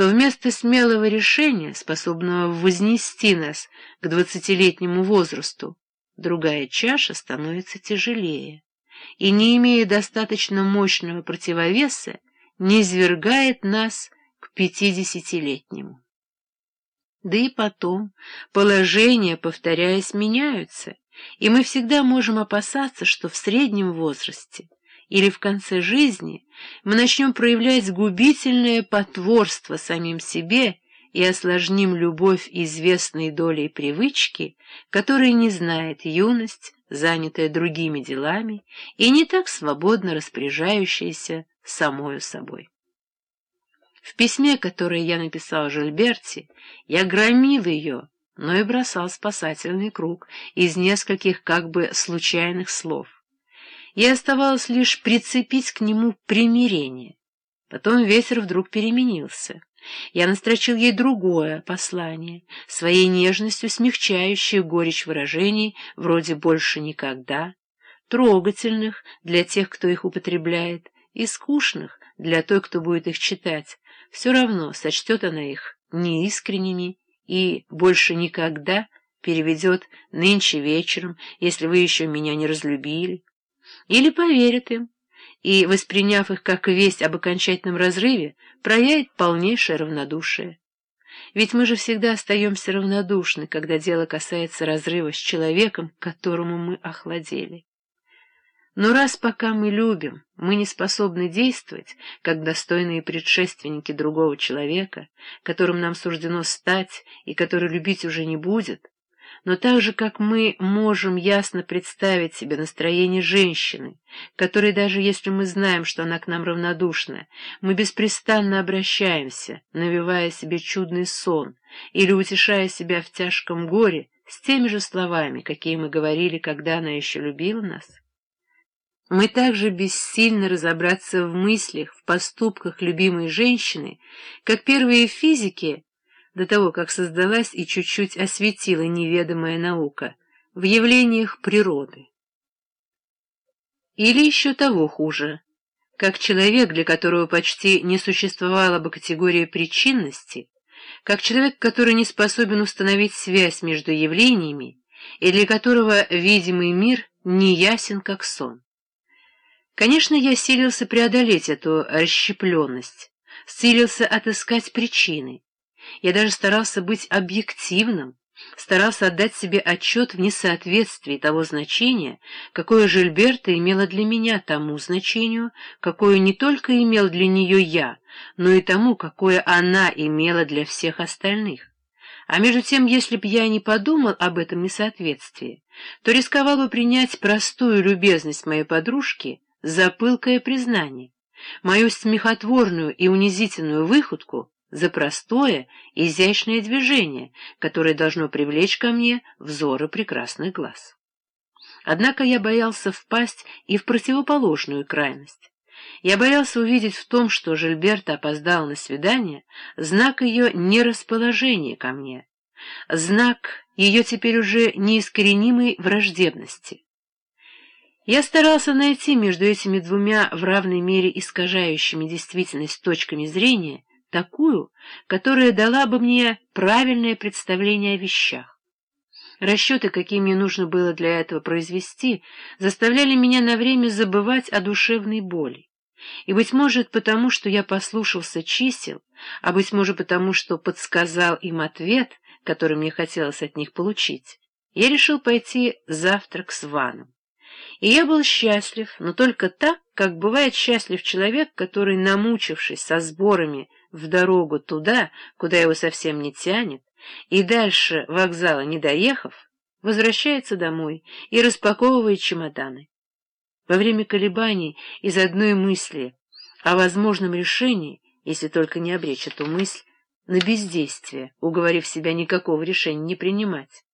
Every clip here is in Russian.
то вместо смелого решения, способного вознести нас к двадцатилетнему возрасту, другая чаша становится тяжелее и, не имея достаточно мощного противовеса, не извергает нас к пятидесятилетнему. Да и потом положения, повторяясь, меняются, и мы всегда можем опасаться, что в среднем возрасте или в конце жизни мы начнем проявлять губительное потворство самим себе и осложним любовь известной долей привычки, которой не знает юность, занятая другими делами и не так свободно распоряжающаяся самою собой. В письме, которое я написал Жильберти, я громил ее, но и бросал спасательный круг из нескольких как бы случайных слов. Я оставалось лишь прицепить к нему примирение. Потом ветер вдруг переменился. Я настрочил ей другое послание, своей нежностью смягчающее горечь выражений вроде «больше никогда», трогательных для тех, кто их употребляет, и скучных для той, кто будет их читать, все равно сочтет она их неискренними и больше никогда переведет нынче вечером, если вы еще меня не разлюбили, или поверит им, и, восприняв их как весть об окончательном разрыве, проявит полнейшее равнодушие. Ведь мы же всегда остаемся равнодушны, когда дело касается разрыва с человеком, которому мы охладели. Но раз пока мы любим, мы не способны действовать, как достойные предшественники другого человека, которым нам суждено стать и который любить уже не будет, но так же, как мы можем ясно представить себе настроение женщины, которой даже если мы знаем, что она к нам равнодушна, мы беспрестанно обращаемся, навевая себе чудный сон или утешая себя в тяжком горе с теми же словами, какие мы говорили, когда она еще любила нас. Мы также бессильно разобраться в мыслях, в поступках любимой женщины, как первые физики до того, как создалась и чуть-чуть осветила неведомая наука, в явлениях природы. Или еще того хуже, как человек, для которого почти не существовала бы категория причинности, как человек, который не способен установить связь между явлениями, и для которого видимый мир не ясен, как сон. Конечно, я силился преодолеть эту расщепленность, силился отыскать причины, я даже старался быть объективным, старался отдать себе отчет в несоответствии того значения, какое Жильберта имела для меня тому значению, какое не только имел для нее я, но и тому, какое она имела для всех остальных. А между тем, если б я не подумал об этом несоответствии, то рисковал бы принять простую любезность моей подружки за пылкое признание, мою смехотворную и унизительную выходку за простое, изящное движение, которое должно привлечь ко мне взоры прекрасных глаз. Однако я боялся впасть и в противоположную крайность. Я боялся увидеть в том, что Жильберта опоздала на свидание, знак ее нерасположения ко мне, знак ее теперь уже неискоренимой враждебности. Я старался найти между этими двумя в равной мере искажающими действительность точками зрения такую, которая дала бы мне правильное представление о вещах. Расчеты, какие мне нужно было для этого произвести, заставляли меня на время забывать о душевной боли. И, быть может, потому, что я послушался чисел, а, быть может, потому, что подсказал им ответ, который мне хотелось от них получить, я решил пойти завтрак с Ваном. И я был счастлив, но только так, как бывает счастлив человек, который, намучившись со сборами в дорогу туда, куда его совсем не тянет, и дальше вокзала не доехав, возвращается домой и распаковывает чемоданы. Во время колебаний из одной мысли о возможном решении, если только не обречь эту мысль, на бездействие, уговорив себя никакого решения не принимать,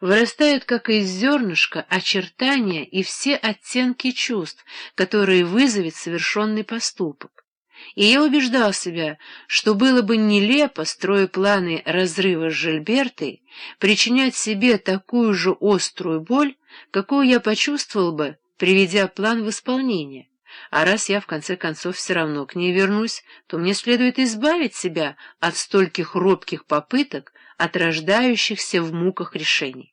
вырастают, как из зернышка, очертания и все оттенки чувств, которые вызовет совершенный поступок и я убеждал себя, что было бы нелепо, строя планы разрыва с Жильбертой, причинять себе такую же острую боль, какую я почувствовал бы, приведя план в исполнение, А раз я, в конце концов, все равно к ней вернусь, то мне следует избавить себя от стольких робких попыток, от рождающихся в муках решений.